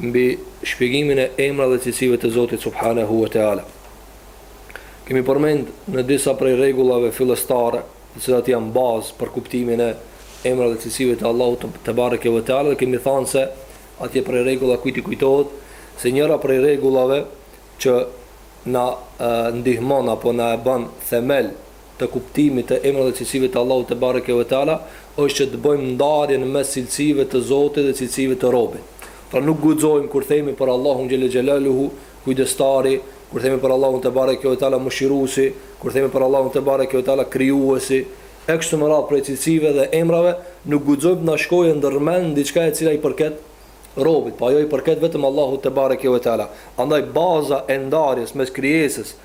mbi shpjegimin e emra dhe cilësive të Zotit subhanehu ve teala. Kemi përmend në disa prej rregullave fillestare, të cilat janë bazë për kuptimin e emra dhe cilësive të Allahut tebareke ve teala dhe kemi thënë se atje prej rregullave kujt i kujtohet se njëra prej rregullave që na ndihmon apo na e bën themel të kuptimit të emrave dhe cilësive të Allahut tebareke ve teala është që të bëjmë ndarjen mes cilësive të Zotit dhe cilësive të robit. Pra nuk guxojmë kur themi për Allahun xhelle xhelaluhu Kujdestari, kur themi për Allahun tebareke ve teala Mëshiruesi, kur themi për Allahun tebareke ve teala Krijuesi, e kështu me radhë prej cilësive dhe emrave, nuk guxojmë të na shkojë ndër mend diçka e cila i përket robit, po ajo i përket vetëm Allahut tebareke ve teala. Andaj baza e ndarjes mes krijesës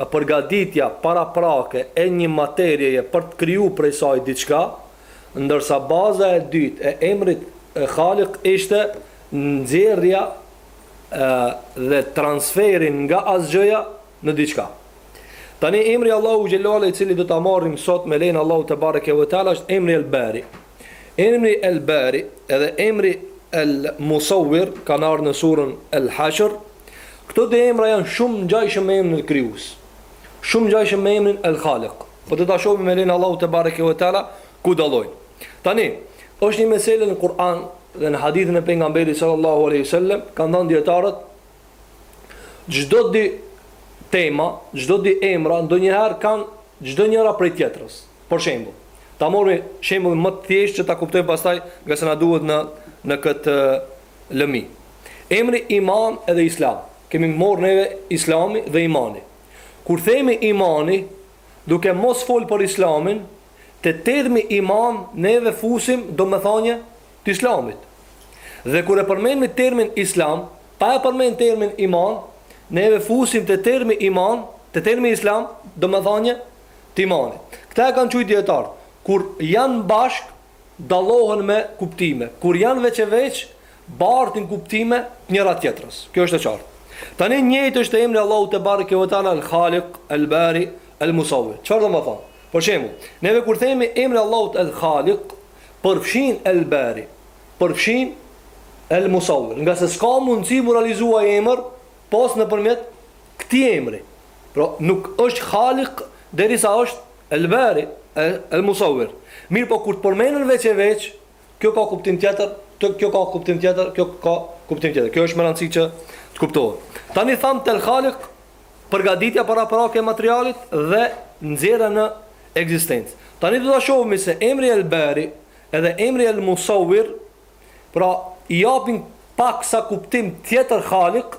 e përgatitja paraprake e një materie për të kriju prej saj diçka, ndërsa baza e dytë e emrit Halik ishte nxjerrja edhe transferi nga asgjëja në diçka. Tani emri i Allahut xhelle ve ala i cili do ta marrim sot me lejen e Allahut tebareke ve teala është emri El Bari. Emri El Bari edhe emri El Musavvir kanë ardhur në surën El Hashr, Këto dy emra janë shumë ngjajshëm me emrin Krijues. Shumë ngjajshëm me emrin El Halik. Po do ta shohim me lejen e Allahut tebareke ve teala ku dallojnë. Tani, është një meselë në Kur'an dhe në hadithin e pejgamberit sallallahu alaihi wasallam kanë thënë dijetarët çdo dy terma, çdo dy emra ndonjëherë kanë çdo njëra prej tjetrës. Për shembull, ta marrim shembullin më të thjeshtë që ta kuptojmë pastaj ngase na duhet në në këtë lëmi. Emri iman edhe islam. Kemi marrë neve islami dhe imani. Kur themi imani, duke mos folë për islamin, te termi iman neve fusim domethënie të islamit. Dhe kur e përmendmi termin islam, pa e përmend termin iman, neve fusim te termi iman, te termi islam, domethënie të imanit. Këtë e kanë quajt dijetarët, kur janë bashkë, dallohen me kuptime, kur janë veç e veç, bartin kuptime të njëra-tjetrës. Kjo është e qartë. Tani njëjtë është te emri i Allahut tebareke ve teala El Halik, El Bari, El Musavvir. Çfarë domethënë? Për shembull, neve kur themi emri i Allahut El Halik, përfshin El Bari, përfshin El Musavvir, ngase s'ka mundësi m'u realizu ai emër pos nëpërmjet këtij emri. Pra nuk është Khalik derisa është El Bari, El Musawwir. Mirëpo kur të përmenden veç e veç, kjo ka kuptim tjetër, kjo ka kuptim tjetër, kjo ka kuptim tjetër. Kjo është me rëndësi që të kuptohet. Tani thamë të El Khalik, përgaditja paraprake e materialit dhe nxjerrja në ekzistencë. Tani do ta shohmi se emri El Bari edhe emri El Musawwir, pra i japin paksa kuptim tjetër Khalik,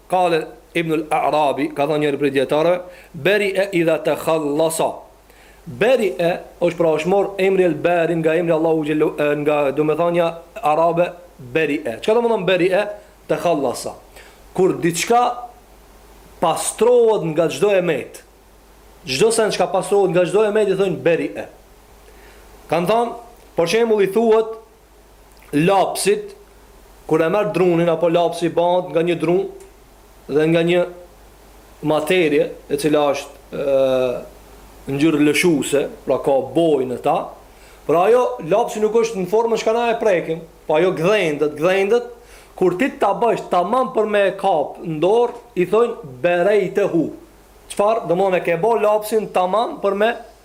Qale Ibnul A'rabi, ka thënë njëri prej dijetarëve, Beri'a idha takhallasa. Beri'a është pra është marrë emri El Bari nga emri Allahu xhel nga domethënia arabe Beri'a. Çka domethën Beri'a? Takhallasa. Kur diçka pastrohet nga çdo e metë. Çdo send çka pastrohet nga çdo e metë i thonë Beri'a. Kan thënë, për shembull i thuhet lapsit kur e merr drunin apo lapsi bëhet nga një dru dhe nga një materie e cila është ngjyrë lëshuse, pra ka bojën e ta, pra ai lapsi nuk është në formën çka na e prekim, po ai gdhendet, gdhendet kur ti ta bësh tamam për me e kap në dorë, i thojnë berejtehu. Çfarë? Domthon e ke bë lapsin tamam për me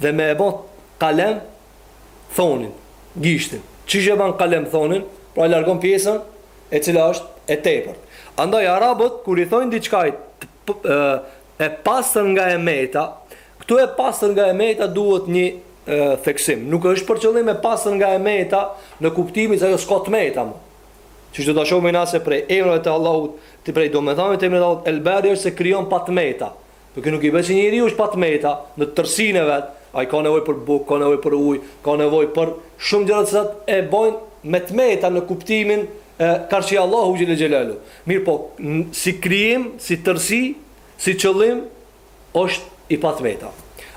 dhe me e bën kalem thonjtë, gishtin. Qysh e bën kalem thonin, pra e largon pjesën e cila është e tepërt. Andaj arabët kur i thonë diçka e pastër nga e meta, këtu e pastër nga e meta duhet një e, theksim. Nuk është për qëllim e pastër nga e meta në kuptimin se ajo s'ka të meta. Që do ta shohim ne se prej emrave të Allahut, ti prej domethënieve të emrit të Allahut El Bari është se krijon pa të meta. Po kjo nuk i bie se njeriu është pa të meta në tërësinë e vet, ai ka nevojë për bukë, ka nevojë për ujë, ka nevojë për shumë gjëra të cilat e bëjnë me të meta në kuptimin e karshi Allahu xhele xhelaluhu. Mirëpo si krijim, si tërësi, si qëllim është i pa të meta.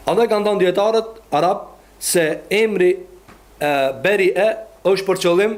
Andaj kanë thënë dijetarët arabë se emri e beri e është për qëllim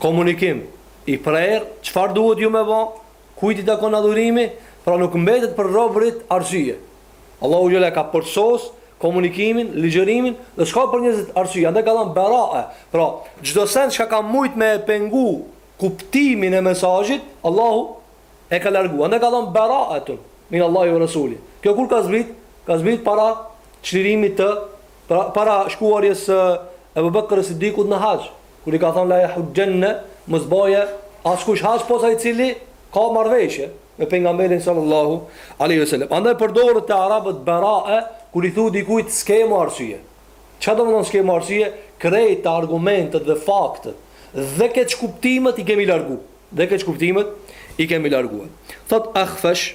komunikim i prerë, çfarë duhet ju me ba, kujt i takon adhurimi, pra nuk mbetet për robërit arsye. Allahu xhele ka përsos komunikimin, ligjërimin, dhe s'ka për njerëzit arsye, andaj ka thanë berae, pra çdo send që ka mujt me e pengu kuptimin e mesazhit, Allahu e ka largu, andaj ka thanë beraetun minallahi ve Rasulihi. Kjo kur ka zbrit? Ka zbrit para çlirimit të, pra, para shkuarjes së Ebu Bekr Siddikut në haxh, Kur i ka thënë la yahuxhenne, mos bëjë askush haxh pos ai i cili ka marrëveshje me pejgamberin sallallahu alaihi wasallam. Andaj përdoret te arabët berae kur i thu dikujt s'ke më arsye. Çfarë domethën s'ke më arsye? Krejt argumentet dhe faktet dhe keqkuptimet i kemi largu. Dhe keqkuptimet i kemi larguar. Thot Akhfash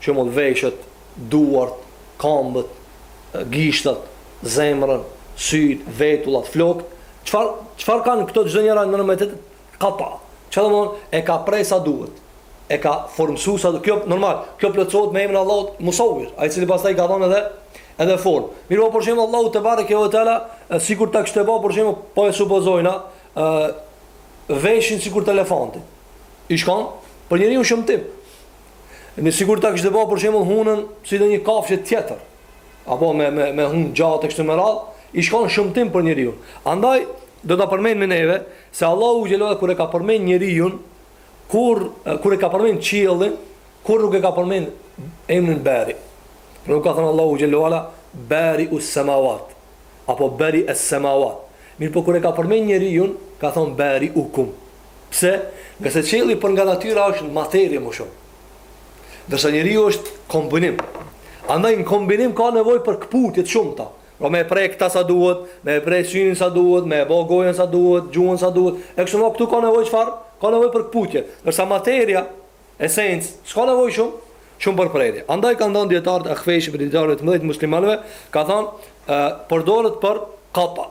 që veshët, duart, këmbët, gishtat, zemrën, sytë, vetullat, flokët, çfarë, çfarë kanë këto çdo njëra në vete ka kapar. Çfarë do me thënë, e ka prej sa duhet. E ka formësuar sa kjo normal, kjo plotësohet me emrin e Allahut Musawwir, ai i cili pastaj ka dhënë edhe formë. Mirë, por shembull Allahu tebareke ve teala, sikur ta kishte bë për shembull, po e supozojna, ë veshin sikur të elefantit. I shkon për njeriu shëmtim. Ne sikur ta kishte bë për shembull hunën si do një kafshë tjetër. Apo me me me hun gjatë kështu me radhë, i shkon shëmtim për njeriu. Andaj do ta përmendim neve se Allahu xhelal kur e ka përmend njeriun, kur kur e ka përmend qiellin, kurrë nuk e ka përmend emrin Bari. Pra nuk ka thënë Allahu xhelal Bari us samawat apo Bari as samawat. Mirë po kur e ka përmend njeriun, ka thënë Bariukum. Pse? Ngase qielli për nga natyra është materie më shumë. Ndërsa njeriu është kombinim. Andaj në kombinim ka nevojë për këputje të shumta. Pra me e prej këta sa duhet, me e prej synin sa duhet, me bë gojën sa duhet, gjuhën sa duhet. E kështu më këtu ka nevojë çfarë? Ka nevojë për këputje. Ndërsa materia, esencë, s'ka nevojë shumë, shumë për prerje. Andaj kanë thënë dijetarët, El Ahfeshi prej dijetarëve të mëdhenj muslimanë, ka thënë, ë, përdoret për kapa.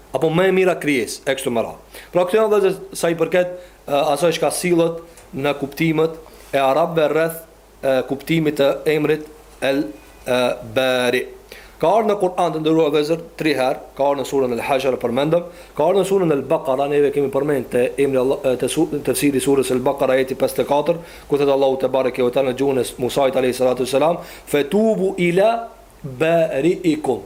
apo më e mira krijesë e kështu me radhë. Pra këto janë vëllezër sa i përket asaj çka sillet në kuptimet e arabëve rreth kuptimit të emrit El Bari. Ka ardhur në Kur'an të nderuar vëllezër 3 herë, ka ardhur në surën El Hashr e përmendëm, ka ardhur në surën El Bakara, ne e kemi përmend te emri Allah te su, tefsiri surës El Bakara ajeti 54, ku thotë Allahu tebareke ve teala në gjuhën e Musait alayhi salatu selam, fetubu ila bariikum.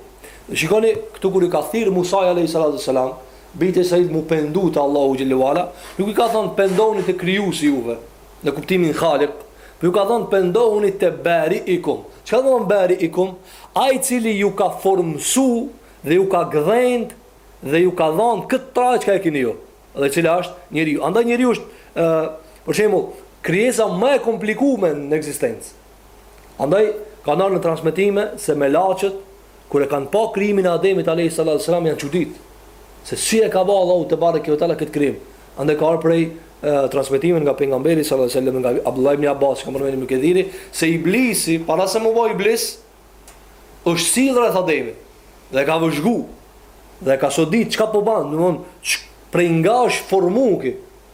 Dhe shikoni këtu kur i ka thirr Musai alayhi salatu selam, bijtë e Israilit mu pendu te Allahu xhelalu ala, nuk i ka thënë pendoni te krijuesi i juve, në kuptimin khalik, por ju ka thënë pendohuni te bariikum. Çka do me thënë bariikum? Ai i cili ju ka formësu dhe ju ka gdhend dhe ju ka dhënë këtë trajë çka e keni ju. Dhe cili është njeriu. Andaj njeriu është ë për shembull krijesa më e komplikume në ekzistencë. Andaj, kanë ardhur në transmetime se melaqet, kur e kanë pa krijimin e Ademit alejhi salatu selam janë çudit se si e ka bë Allahu tebareke ve teala këtë krijim. Andaj ka ardhur prej transmetime nga pejgamberi sallallahu alejhi wasallam nga Abdullah ibn Abbas, ka përmendur Ibn Kethiri, se iblisi para se me u bë iblis është sill rreth Ademit dhe ka vëzhgu dhe ka sodit çka po bën, domthon prej nga është formu ky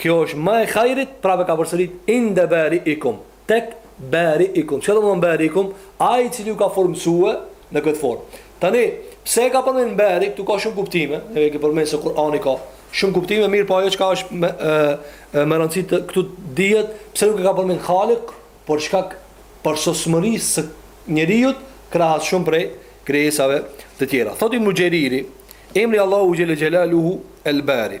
Kjo është më e hajrit, prapë e ka përsërit Inde bari'ikum, tek bari'ikum. Çka do të thonë bari'ikum? Ai i cili ju ka formësue në këtë formë. Tani, pse e ka përmend bari, këtu ka shumë kuptime, ne e ke përmend se Kur'ani ka shumë kuptime, mirë po ajo çka është me e, e me rëndësi të këtu dihet, pse nuk e ka përmend Khalik, por shkak për sosmërisë së njeriu krahas shumë prej krijesave të tjera. Thotë Ibn Xheriri, emri Allahu xhel xelaluhu el bari.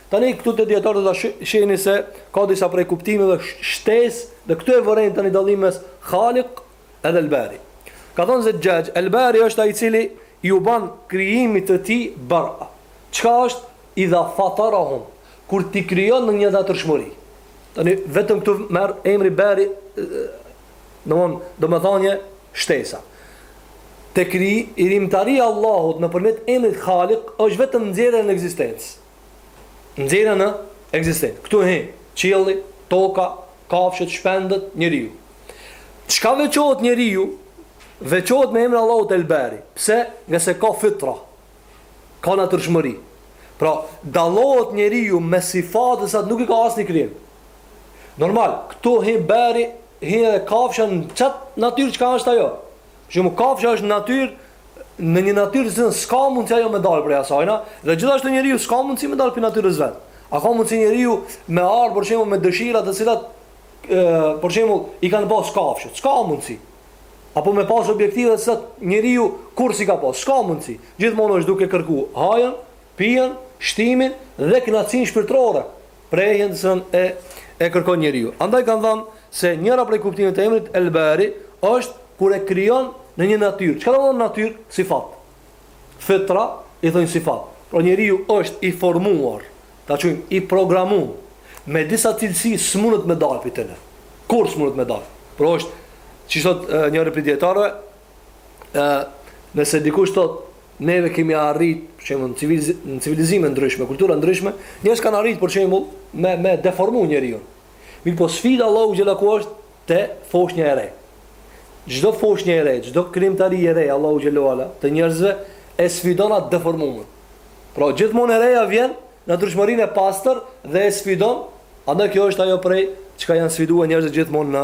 Tani këtu te dijetarët do ta shihni se ka disa prej kuptimeve shtesë dhe këtu e vërejmë tani dallimin mes Khaliq edhe Al-Bari. Ka thënë Zexhexh, Al-Bari është ai i cili iu bën krijimit të tij Bar'a. Çka është? Idha fatarahum, kur ti krijon në një natyrshmëri. Tani vetëm këtu merr emri Bari domthon domethënie shtesë. Te krijimtaria e Allahut nëpërmjet emrit Khaliq është vetëm nxjerrja në ekzistencë. nxjerrja në ekzistencë. Këtu hi qielli, toka, kafshët, shpendët, njeriu. Çka veçohet njeriu? Veçohet me emrin Allahut El Bari. Pse? Nga se ka fitra. Ka natyrshmëri. Pra, dallohet njeriu me sifate sa nuk i ka asnjë krijim. Normal, këtu hi Bari, hi edhe kafsha në çat natyrë çka është ajo. Që kafsha është në natyrë në një natyrë të cilën s'ka mundësi ajo me dalë prej asajna, dhe gjithashtu njeriu s'ka mundësi me dalë prej natyrës vet. A ka mundësi njeriu me ardhë për shembull me dëshira të cilat ë për shembull i kanë pas kafshët? S'ka mundësi. Apo me pas objektive të cilat njeriu kurrë s'i ka pas? S'ka mundësi. Gjithmonë është duke kërku hajën, pijën, shtimin dhe kënaqësinë shpirtërore. prehjen e kërkon njeriu. Andaj kanë thënë se njëra prej kuptimeve të emrit El Bari është kur e krijon në një natyrë. Çka do të thonë natyrë? Sifat. Fitra i thonë sifat. Pra njeriu është i formuar, ta quajmë i programuar me disa cilësi s'mundet me dalë prej tyre. Kurrë s'mundet me dalë. Por është, siç thotë njëri prej dijetarëve, ë nëse dikush thotë neve kemi arrit, për shembull, në civilizime ndryshme, kultura ndryshme, njerëz kanë arrit për shembull me me deformu njeriun. Mirëpo sfida e Allahut xheleshanuhu është te foshnja e re. Çdo foshnje e re, çdo krijimtari e re, Allahu teala, te njerëzit e sfidon atë deformumin. Pra gjithmonë e reja vjen në natyrshmërinë e pastër dhe e sfidon, andaj kjo është ajo prej çka janë sfiduar njerëzit gjithmonë në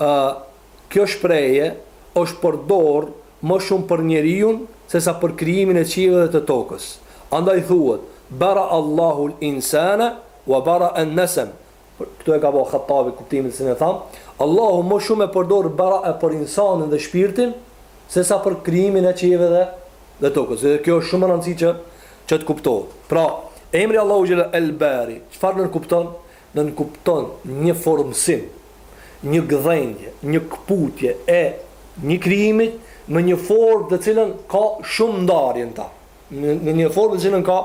ë kjo shprehje është përdorë më shumë për njeriun sesa për krijimin e qiejve dhe të tokës. Andaj thuhet, Bara'a Allahu l-insane wa bara'a an-nasam. Këtu e ka ba Khattabi kuptimin se ne thamë, Allahu më shumë e përdor bara'e për insanin dhe shpirtin sesa për krijimin e qiejve dhe dhe tokës. Dhe kjo është shumë e rëndësishme që që të kuptohet. Pra, emri i Allahut xhele el-Bari, çfarë nënkupton? nënkupton një formësim, një gdhendje, një këputje e një krijimit në një formë të cilën ka shumë ndarje në ta. Në një formë të cilën ka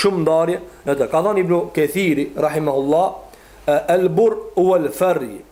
shumë ndarje në ta. Ka thënë Ibnu Kethiri, rahimahullah, el beru huvel ferju,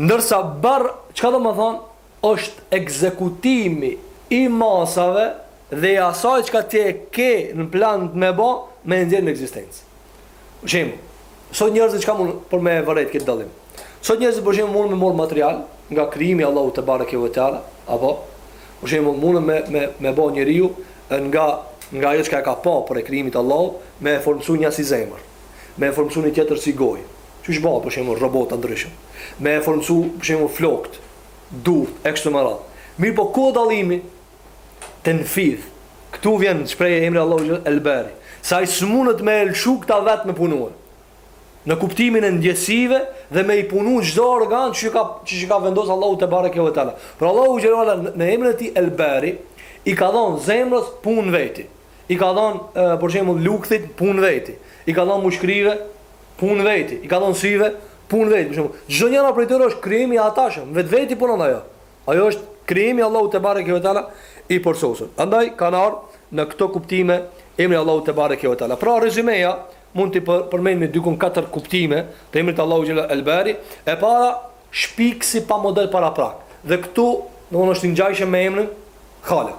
Ndërsa bar, çka do me thonë, është ekzekutimi i masave dhe i asaj çka ti e ke në plan me ba, me e nxjerr në ekzistencë. Për shembull, sot njerëzit çka mund për me e vërejt këtë dallim. Sot njerëzit për shembull mund me marr material nga krijimi i Allahut tebareke ve teala, apo për shembull mund me me me bë njeriu nga nga ajo çka e ka pa prej krijimit të Allahut, me e formësu një si zemër, me e formësu një tjetër si gojë. Qysh bëhet për shembull robota të ndryshëm, me e formësu për shembull flokët, durt e kështu me radhë. Mirpo ku është dallimi? Tenfidh. Këtu vjen në shprehje emri Allahu xhel el bari. Se ai s'mundet me e lëshu këta vetë me punue. Në kuptimin e ndjesive dhe me i punu çdo organ që ka që që ka vendosur Allahu tebareke ve teala. Por Allahu xhel në emrin e tij el bari i ka dhënë zemrës punë veti. I ka dhënë, për shembull, lukthit punë veti, i ka dhënë mushkërive punë veti, i ka dhënë syve punë veti, për shembull. Çdo njëra prej tyre është krijim i hatashëm, vetveti punon ajo. Ajo është krijim i Allahut tebareke ve teala i përsosur. Andaj kanë ardhur në këto kuptime emri Allahu tebareke ve teala. Pra rezimeja mund të përmendim dikun katër kuptime të emrit Allahu xhela el bari, e para shpikësi pa model paraprak. Dhe këtu, domthonë është i ngjajshëm me emrin Halik.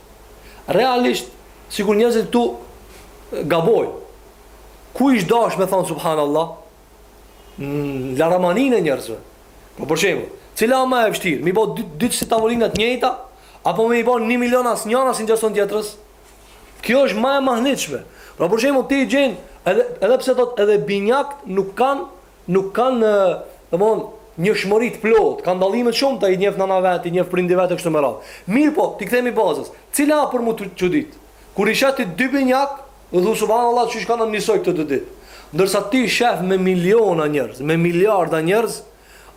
Realisht, sikur njerëzit këtu gabojnë. Ku ish dash me thon subhanallah? Në laramaninë e njerëzve. Po për shembull, cila më e vështirë, me i bo dy dy çështë tavolina të njëjta apo me i bo 1 milion asnjëra s'i ngjason tjetrës? Kjo është më e mahnitshme. Pra për shembull ti gjen edhe edhe pse thot edhe binjakët nuk kanë Nuk kanë, domthon, ngjashmëri të plotë, kanë dallime të shumta, i njeh nëna vet, i njeh prindi vet e kështu me radhë. Mirëpo, t'i kthehemi bazës, cila për m'u çudit? Kur i sheh ti dy binjak, e thu subhanallah qysh kanë ardhë njësoj këta të dytë. Ndërsa ti shef me miliona njerëz, me miliarda njerëz,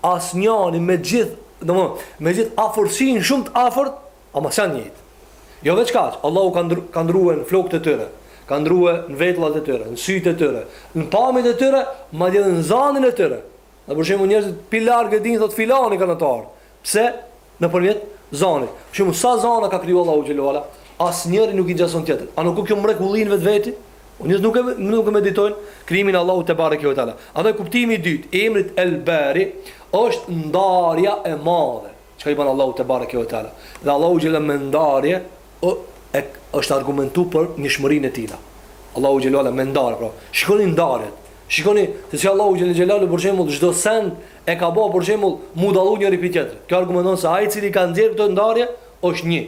asnjani me gjithë, domthon, me gjithë afërsinë shumë të afërt, Ama s'janë të njëjtë. Jo veç kaq, Allahu ka ndru, ka ndrue në flokët e tyre, ka ndrue në vetllat e tyre, në sytë e tyre, në pamjet e tyre, madje edhe në zanin e tyre. Dhe për shembull njerëzit pi larg e dinë thot filani kanë të ardhur. Pse? Nëpërmjet zanit. Për shembull sa zana ka krijuar Allahu xhele ve ala, asnjëri nuk i gjason tjetrit. A nuk o kjo mrekulli n'vetveti? Po njerëzit nuk e, nuk e meditojnë krijimin e Allahut tebareke ve teala. Andaj kuptimi i dytë i emrit El Bari, është ndarja e madhe. Çka i ban Allahu tebareke ve teala. Dhe Allahu xhele me ndarje ë e është argumentu për njëshmërinë e tina. Allahu xhele ve ala me ndarje, pra. Shikoni ndarjet. Shikoni se si Allahu xhele xhelaluhu për shembull çdo send e ka bë për shembull mu dallu njëri pi tjetrit. Kjo argumenton se ai i cili ka nxjerr këto ndarje është një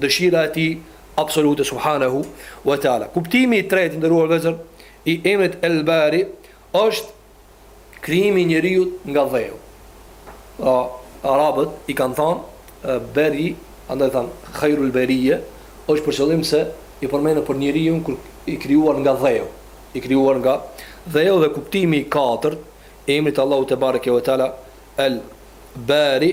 dëshira e tij absolute subhanahu wa taala. Kuptimi i tretë të nderuar vëllezër i emrit El Bari është Krijimi i njeriut nga dheu. Pra, arabët i kanë thënë beri, andaj thonë hajrul berije, është për qëllim se i përmendën për njeriun kur i krijuar nga dheu, i krijuar nga dheu dhe kuptimi i katërt i emrit të Allahut tebareke ve teala El Bari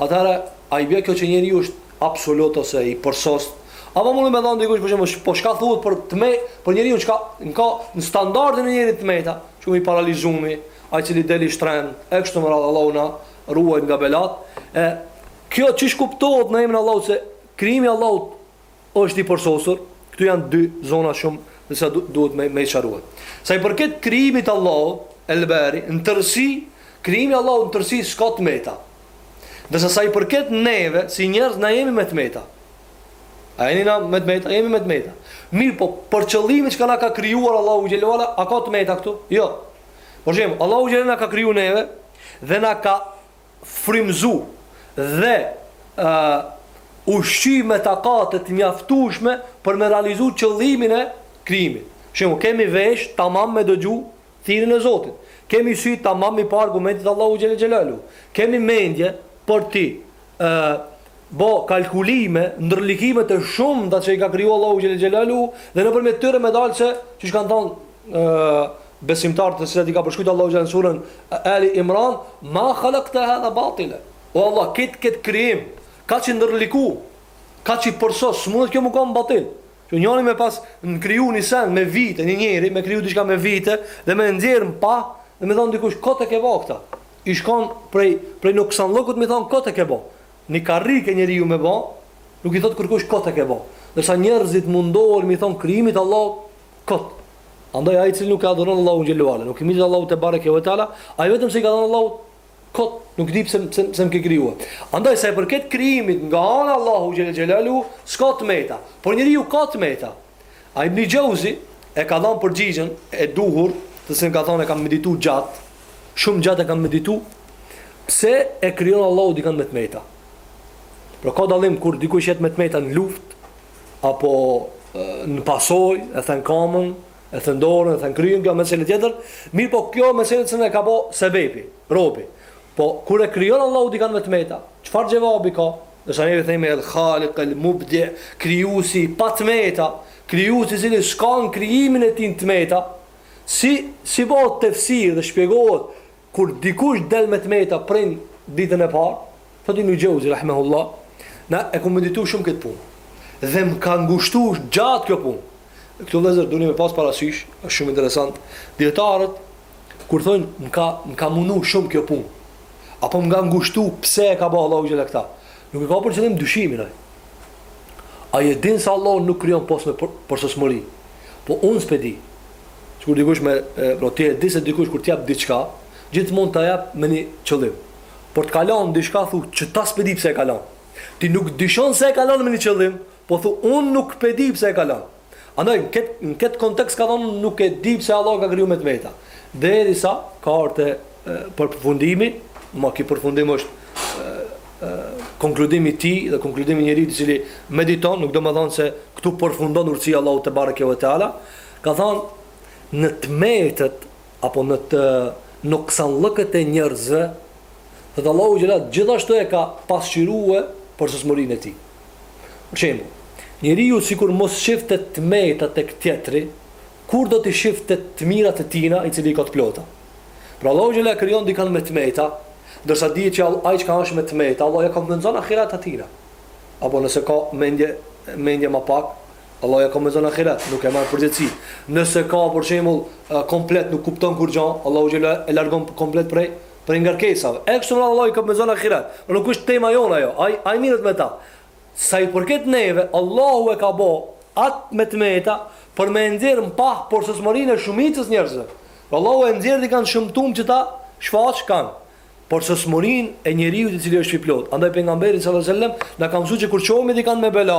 atëherë a i bje kjo që njeriu është absolut ose i përsosur? Apo mund me thanë dikush për shembull, po çka thuhet për, të me, për njeriun që ka, në, ka, në standardin e njerit të meta, për shembull i paralizumi, ai i cili del i shtrembër, e kështu me radhë Allahu na ruajt nga belat, e kjo qysh kuptohet në emrin e Allahut se krijimi i Allahut është i përsosur, këtu janë dy zona shumë me rëndësi duhet me, me i sqaru. Sa i përket krijimit të Allahut, El Bari, në tërsi, krijimi i Allahut në tërsi s'ka të meta. Dhe sa i përket neve, si njerëz, na jemi me të meta. A jeni na me të meta? Jemi me të meta. Mirëpo, për qëllimin që na ka krijuar Allahu xhele ve ala, a ka të meta këtu? Jo. Për shembull Allahu xhele ve ala na ka kriju neve dhe na ka frymëzu dhe ushqy me takate të mjaftueshme për me realizu qëllimin e krijimit. Për shembull, kemi veshë tamam me dëgju thirrjen e Zotit. Kemi sy tamam me pa argumentet e Allahut xhele xhelaluhu. Kemi mendje për t'i ë bo kalkulime, ndërlikime të shumta që i ka kriju Allahu xhele xhelaluhu dhe nëpërmjet tyre me dalë se siç kanë thënë besimtarët të cilët i ka përshkruajtur Allahu xhele në suren Ali Imran, ma khalaqta hadha batila. O Allah, këtë këtë krijim, kaq i ndërliku, kaq i përsos, s'mundet kjo me kanë batil. Që njëri me pas me kriju një sen me vite, një njeri me kriju diçka me vite, dhe me nxjerr me pa, dhe me thonë dikush, kot e ke bo këta. I shkon prej, prej nuk e xan lëkura, me thonë kot e ke bo. Një karrike njeriu me bo, nuk i thotë kërkush kot e ke bo. Ndërsa njerëzit mundohen, me i thonë krijimit të Allahut, Kot. Andaj ai i cili nuk e adhuron Allahun xhele ve ala, nuk i mirë Allahut tebareke ve teala, ai vetëm se i ka thënë Allahut kot, nuk di pse pse pse më ke krijuar. Andaj sa i përket krijimit nga ana e Allahut xhele xhelaluhu, s'ka të meta. Por njeriu ka të meta. Ai Ibn Xheuzi e ka dhënë përgjigjen e duhur, të cilën ka thënë e kam medituar gjatë, shumë gjatë e kam medituar pse e krijon Allahu dikën me të meta. Pra ka dallim kur dikush jet me të meta në luftë, apo në pasoj, e thënë kamën, e thënë dorën, e thënë kryen, kjo meselë tjetër, mirëpo kjo meselë se e ka bo sebepi, robi. Po, kur e krijon Allahu dikan me të meta, çfarë xhevabi ka? Ndërsa ne i themi el khalik, el mubdi, krijusi, pa të meta, krijusi i cili s'ka n'krijimin e tin të meta, si, si bëhet tefsir dhe shpjegohet, Kur dikush del me t'meta prej ditën e parë, thotë Ibn Xhauzi rahimehullahu teala e kam meditu shumë këtë punë dhe më ka ngushtu gjatë kjo punë. Këtu vëllezër duhet me pas parasysh, është shumë interesant. Dietarët kur thonë më ka më ka munu shumë kjo punë, apo më ka ngushtu pse e ka bo Allahu xhele këta. Nuk e ka për qëllim dyshimin ai. Ai e din se Allahu nuk krijon pos me përsosmëri. Po unë s'pe di. Sikur dikush me, po ti e di se dikush kur të jap diçka, gjithmonë ta jep me një qëllim. Por të ka lanë diçka thu qeta s'pe di pse e ka lanë. Ti nuk dyshon se e ka lanë me një qëllim, po thu unë nuk pe di pse e ka lanë. Andaj në këtë në këtë kontekst ka thonë nuk e di pse Allahu ka kriju me të meta. Derisa ka ardhur te përfundimi, mirëpo ky përfundim është konkludimi i tij dhe konkludimi i njeriu i cili mediton, nuk do të thotë se këtu përfundon urtësia e Allahut tebareke ve teala, Ka thënë, Në të metat apo në të noksanllëkët e njerëzve, thotë Allahu xhele, gjithashtu e ka pasqyrue përsosmërinë e tij. Për shembull, njeriu sikur mos shifte të meta tek tjetri, kur do t'i shifte të mirat e tina, i cili i ka të plota. Pra Allahu xhele e krijon dikën me të meta, ndërsa dihet që ai çka është me të meta, Allahu ia kompenzon n'ahiret atina. Apo nëse ka mendje, mendje më pak, Allahu ja kompenzon n'ahiret, nuk e merr n'përgjegjësi. Nëse ka, për shembull, komplet nuk kupton kurgjo, Allahu xhele e largon komplet prej, prej ngarkesave. E kështu me radhë Allahu ia kompenzon n'ahiret. Po nuk është tema jona ajo, ai, ai merret me ta. Sa i përket neve, Allahu e ka bo atë me të meta për me nxjerr në pah përsosmërinë e shumicës njerëzve. Allahu e nxjerr dikan shëmtum që ta shfaqë kah përsosmërinë e njeriut i cili është i plotë. Andaj pejgamberi sallallahu alajhi wasallam na ka mësuar që kur shohim dikan me bela,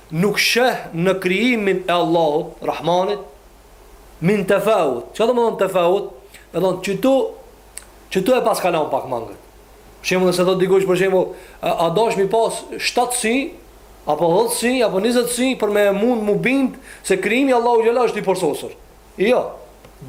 Nuk sheh në krijimin e Allahut, Rahmanit, min tefawut. Çka domethonë tefawut? Domethonë qytu, qytu e paska lanë pak mangët. Për shembull, nëse thotë dikush për shembull, a dosh mi pas 7 sy apo 10 sy apo 20 sy për me mund mu bind se krijimi Allahut xhele është i përsosur. Jo.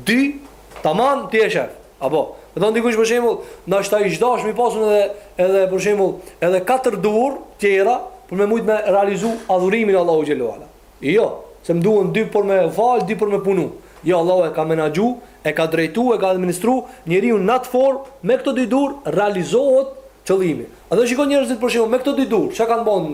Dy, tamam ti e shef. Apo, më thon dikush për shembull, ndoshta ishte dasht mi pasun edhe edhe për shembull, edhe katër dur tjera për me mujt me realizu adhurimin Allahut xhele ve ala. Jo, se më duhen dy për me fal, dy për me punu. Jo, Allahu e ka menaxhu, e ka drejtu, e ka administru, njeriun në atë formë me këto dy dur realizohet qëllimi. Edhe i shikon njerëzit për shembull me këto dy dur, çka kanë bën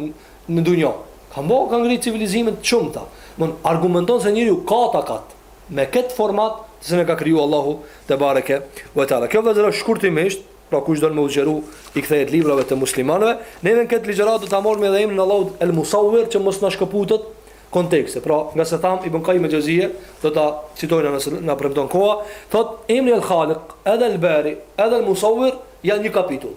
në dunja ka bo ka ngrit civilizime të shumta domethënë argumenton se njeriu ka takat me kët format të cilën e ka kriju Allahu tebareke ve teala kjo vëllezër është shkurtimisht pra kush don me u zgjeru i kthehet librave të muslimanëve neve në këtë ligjëratë do ta marrim edhe emrin Allahu el musawwir që mos na shkëputet konteksti. Pra, ngase thamë Ibn Qayyim al-Jauziye, do ta citojmë nëse na premton koha, thot Emri al-Khaliq, edhe al-Bari, edhe al-Musawwir janë një kapitull.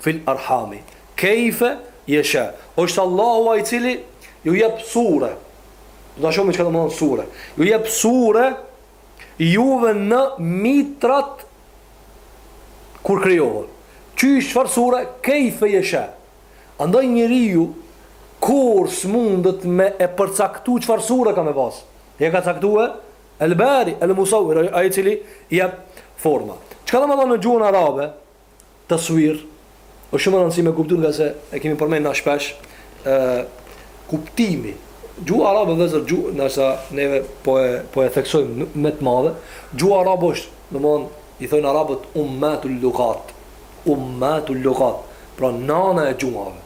Fil arhami kejfe jesha Është Allahu ai i cili ju jep sure. Do ta shohim çka do të thotë sure. Ju jep sure juve në mitrat kur krijoheni. Qysh çfarë sure kejfe jesha. Andaj njeriu kurrë s'mundet me e përcaktu çfarë sure ka me pas. Ja ka caktu El Bari, El Musawir, ai i cili jep forma. Çka domethënë në gjuhën arabe, taswir, është shumë e rëndësishme me kuptu ngase e kemi përmendur na shpesh ë kuptimi. Gjuha arabe vëllezër gjuhë, ndërsa neve po e po e theksojmë me të madhe, gjuha arabe është, domethënë i thonë arabët ummatul lughat. Ummatul lughat, pra nana e gjuhave.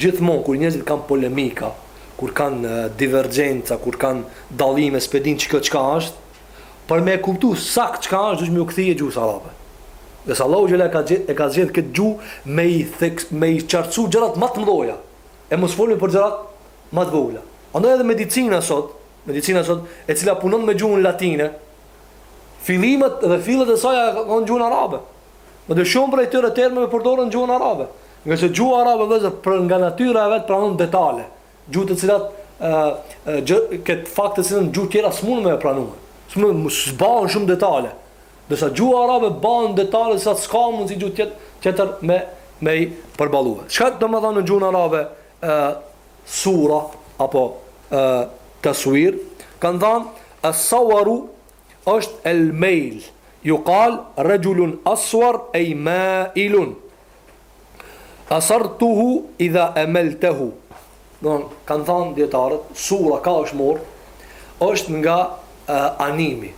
Gjithmonë kur njerëzit kanë polemika, kur kanë divergjenca, kur kanë dallime, s'pe din çka çka është, Për me e kuptu saktë çka është duhet me ju kthy gjuhës arabe. Derisa Allahu xhelle ka e ka zgjedh këtë gjuhë me i theks, me i qartësu gjërat më të mëdha. E mos folim për gjërat më të vogla. Andaj edhe medicina sot, medicina sot e cila punon me gjuhën latine, fillimet dhe fillet e saj janë në gjuhën arabe. Madje shumë prej tyre termeve përdoren në gjuhën arabe. Ngase gjuha arabe vëllezër për nga natyra e vet pranon detale. Gjuhë të cilat gjë këtë fakt të cilin gjuhët tjera s'mund me e pranue. S'mund s'banë shumë detale. Ndërsa gjuha arabe banë detale sa s'ka mundësi gjuhë tjetë, tjetër me, me i përbalue. Çka domethënë në gjuhën arabe e, sura apo e, taswir? Kanë thanë es-sawaru është el mail. Jukalu rexhulun aswar ej mailun. Asartuhu idha emeltehu Domethënë, kanë thanë dijetarët, sura ka është marrë, është nga e, animi.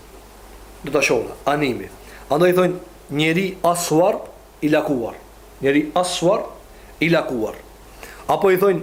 Do të thotë, animi. Andaj i thonë, njeri aswar i lakuar. Njeri aswar i lakuar. Apo i thonë,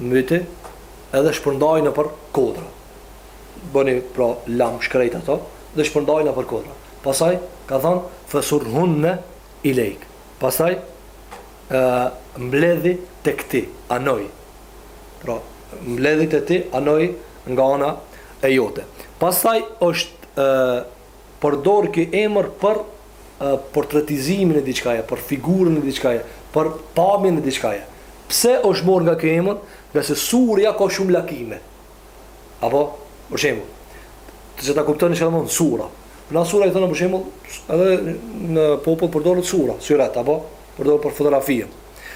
Mbyti edhe shpërndaji nëpër kodra. Bëni pra lamsh krejt ato dhe shpërndaji nëpër kodra. Pastaj ka thënë fesurhunne ilejk. Pastaj ë mbledhi tek ti, anoj. Pra, mbledhi te ti, anoj nga ana e jote. Pastaj është ë përdor ky emër për portretizimin e diçkaje, për figurën e diçkaje, për pamjen e diçkaje. Pse është marrë nga ky emër? Nga se surja ka shumë lakime. Apo, për shembull, të që ta kuptoni çfarë thonë sura. Ne sura i thonë për shembull, edhe në popull përdoret sura, syrat apo përdoret për fotografinë.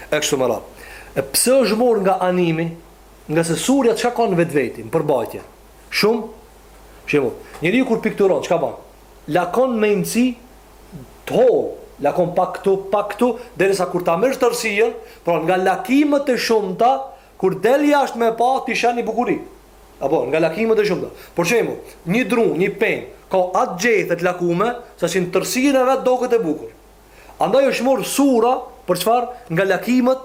E kështu me radhë. E pse është marrë nga animi? Nga se surja çka ka në vetveti, përmbajtje. Shumë Për shembull, njeriu kur pikturon, çka bën? Lakon me imësi të hollë, lakon pak këtu, pak këtu, derisa kur ta merr tërësinë, pra nga lakimet e shumta, kur del jashtë me e pa, ti sheh një bukuri. Apo, nga lakimet e shumta. Për shembull, një dru, një pemë, ka atë gjethe të lakume, saqë në tërësinë e vet doket e bukur. Andaj është marrë sura, për çfarë? Nga lakimet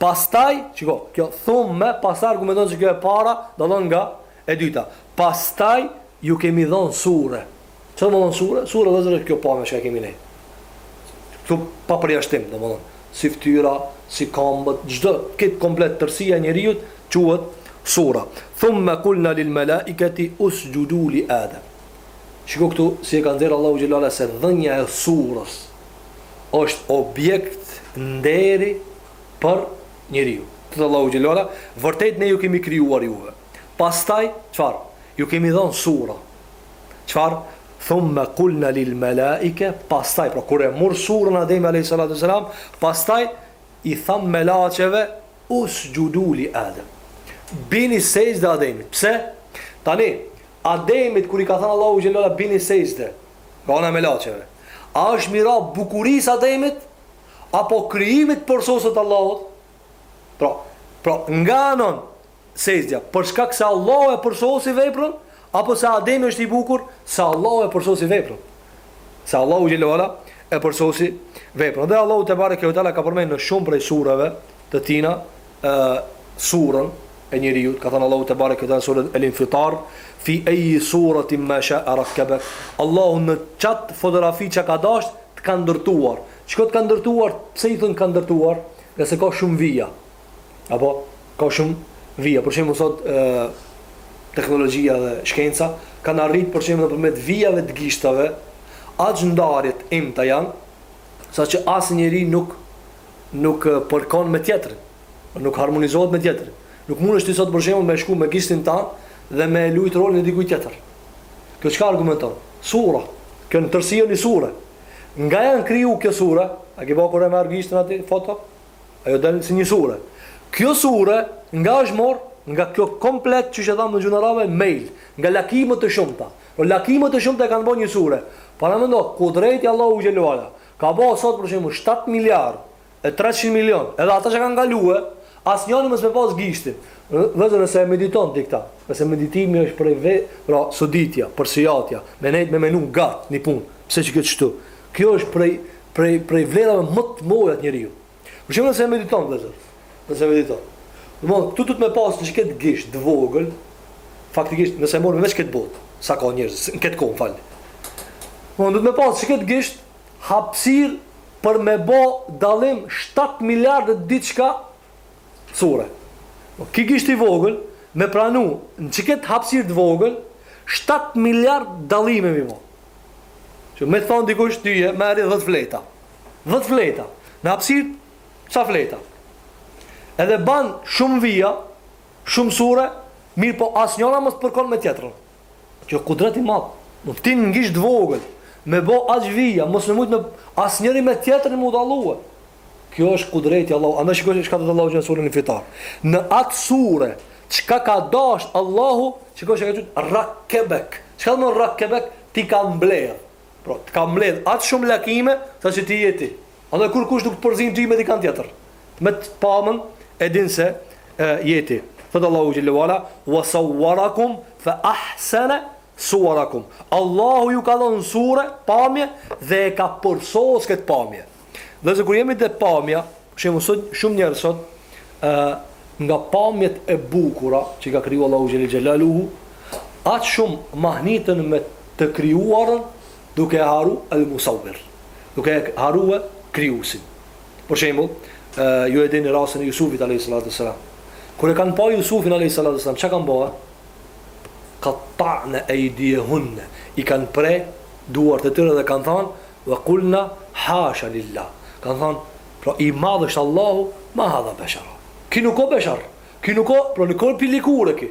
Pastaj, shiko, kjo thumme pastaj argumenton se kjo e para dallon nga e dyta. Pastaj ju kemi dhënë sure. Çfarë domethënë sure? Sure vëllezër është kjo pamje që kemi ne. Kjo pa përjashtim, domethënë, si fytyra, si këmbët, çdo gjë komplet tërësia e njeriut quhet sura. Thumma qulna lil malaikati usjudu li Adam. Shiko këtu si e ka nxjerr Allahu xhelala se dhënia e surës është objekt nderi për njeriun. Thotë Allahu xhelalu ala, vërtet ne ju kemi krijuar juve. Pastaj, çfarë? Ju kemi dhënë sura. Çfarë? Thumma qulna lil malaika, pastaj pra kur e mori surën Ademi alayhi salatu wasalam, pastaj i thamë melaqeve usjudu li Adem. Bini sexhde Ademit. Pse? Tani, Ademit kur i ka thënë Allahu xhelalu ala bini sexhde, nga ana e melaqeve, a është me i ra bukurisë Ademit apo krijimit të përsosur të Allahut? Pra, pra nga anon sexhdja, për shkak se Allahu e përsosi veprën apo se Ademi është i bukur, se Allahu e përsosi veprën. Se Allahu xhelalu ala e përsosi veprën. Dhe Allahu te bareke ve teala ka përmendur në shumë prej sureve Të tina, ë, surën, e njeriut, ka thënë Allahu te bareke te sure El Infitar, Fi eyyi suratin ma sha'a rakkabak. Allahu në qat fotografi çka ka dashtë të ka ndërtuar. Çka të ka ndërtuar, pse i thonë ka ndërtuar? Nga se ka shumë vija. Apo ka shumë vija. Për shembull sot ë teknologjia dhe shkenca kanë arrit për shembull nëpërmjet vijave të gishtave, aq ndarje të imta janë, saqë asnjëri nuk nuk përkon me tjetrin, nuk harmonizohet me tjetrin. Nuk mundesh ti sot për shembull me shku me gishtin tënd dhe me lujt rolin e dikujt tjetër. Kjo çka argumenton? Sura. Kjo në tërësi një sure. Nga jan kriju kjo sure? A ke bërë kur e marr gishtin aty foto? Ajo del si një sure. Kjo sure nga është mor? Nga kjo komplet që që thamë në gjuhën arabe mail, nga lakimët të shumta. O po lakimët të shumta e kanë bërë një sure. Paramendo, kudreti i Allahut xhele ve ala. Ka ba sot për shembull shtatë miliard e treqind milion edhe ata që kanë kalue asnjani mos me pas gishtin vëllezër nëse e mediton ti këtë nëse meditimi është prej ve, pra soditja përsëjatja me nejt me menu, gat ni punë pse qe kjo kështu, kjo është prej prej prej vlerave më të mëdhaja të njeriut Për shembull nëse e mediton vëllazër, nëse e mediton. Domthon këtu duhet me pas në qikët gisht të vogël, faktikisht nëse e morëm veç këtë botë, sa ka njerëz në këtë kohë gjallë. Domthon duhet me pas qikët gisht hapësirë për me bë dallim 7 miliardë diçka sure. Po ky gisht i vogël me pranu në qikët hapësirë të vogël 7 miliardë dallime mi bë. Qe me thonë dikush tyje, merri 10 fleta. dhjetë fleta në hapësirë sa fleta edhe ban shumë vija shumë sure mirëpo asnjona mos përkon me tjetrën kjo kudret i madh nuk ti në një gisht t'vogël me bo aq vija mos me mujtë me asnjëri me tjetrën mu dalue kjo është kudret i Allahut andaj shikoj çka thotë Allahu në suren Infitar në atë sure çka ka dasht Allahu, shikoj çka thotë rakebek, çka domethënë rakebek, t'i ka mbledh, Pra, të ka mbledh aq shumë lakime, sa që ti je ti. Andaj kurkush nuk të përzin ty me dikant tjetër. Me të pamën e din se e, je ti. Thotë Allahu xhele ve ala, wa sawwarakum fa ahsana suwarakum. Allahu ju ka dhënë sure, pamje, dhe e ka përsos këtë pamje. Vëllezër kur jemi te pamja, për shembull sot shumë njerëz sot ë nga pamjet e bukura që ka kriju Allahu xhelel xhelaluhu, aq shumë mahniten me të krijuarën duke e haru el musawwir, duke e harue krijuesin. Për shembull, ë ju e dini rastin e Jusufit alayhis salatu selam. Kur e kanë pa Jusufin alayhis salatu selam, çka kanë bo? Kata'na aydiyahun. I kanë pre duart e tyre dhe kanë thënë Wa kulna hasha lillah, kanë thënë, pra i madh është Allahu, ma hadha bashara, ky nuk o bashar, ky nuk o, pra nuk o pi lëkure ky,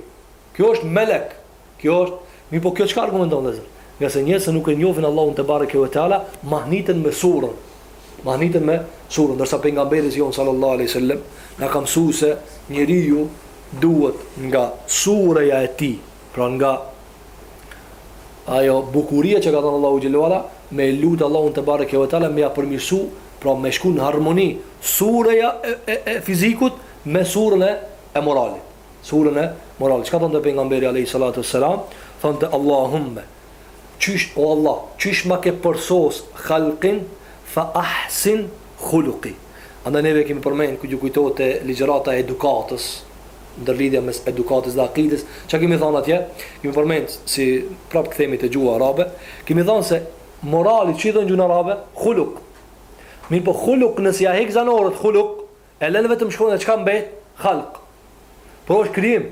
kjo është melek, kjo është, mirëpo kjo çka argumenton vëllezër? Ngase njerëzit nuk e njohin Allahun tebareke ve teala, mahniten me surën, mahniten me surën, ndërsa pejgamberi jon sallallahu alaihi wasallam na ka mësuar se njeriu duhet nga sureja e tij, pra nga ajo bukuria që ka dhënë Allahu xhelle ve ala me e lut Allahun te bareke ve teala me ja përmirësu pra me shku në harmoni sureja e, e, e fizikut me surën e, e moralit surën e moralit çka thoshte pejgamberi alayhi salatu wassalam thoshte Allahumme qysh o Allah qysh ma ke përsos halqin fa ahsin khuluqi andaj neve kemi përmend a ju kujtohet ligjërata e edukatës ndërlidhja mes edukatës dhe akides, çka kemi thënë atje, kemi përmend si prapë kthehemi te gjuha arabe, kemi thënë se morali qysh i thonë n'gjuhën arabe, huluk. Mirpo huluk nëse ja hek zanorët huluk, e lënë vetëm shkronjat çka mbet, halk. Por është krijim,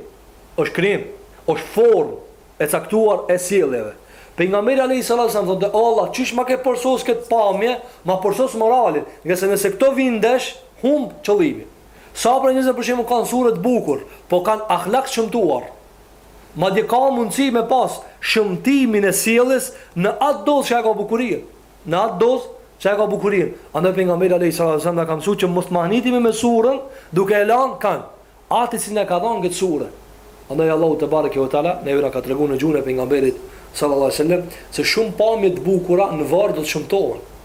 është krijim, është formë e caktuar e sjelljeve. Pejgamberi alayhis salam thotë, "O Allah, qysh ma ke përsos këtë pamje, ma përsos moralin, ngase nëse këto vijnë ndesh, humb qëllimin." Sa prej njerëzve për shembull kanë sure të bukur, po kanë ahlak të shëmtuar. Madje ka mundësi me pas shëmtimin e sjelljes në atë dozë që ai ka bukurinë. Në atë dozë që ai ka bukurinë. Andaj pejgamberi alejhi salatu ves selam na ka mësuar që mos të mahnitemi me surën, duke e lanë kan? Atë i cili na ka dhënë këtë sure. Andaj Allahu te bareke ve teala neve na ka treguar në gjuhën e pejgamberit sallallahu alejhi ve sellem se shumë pamje të bukura në varr do të shëmtohen.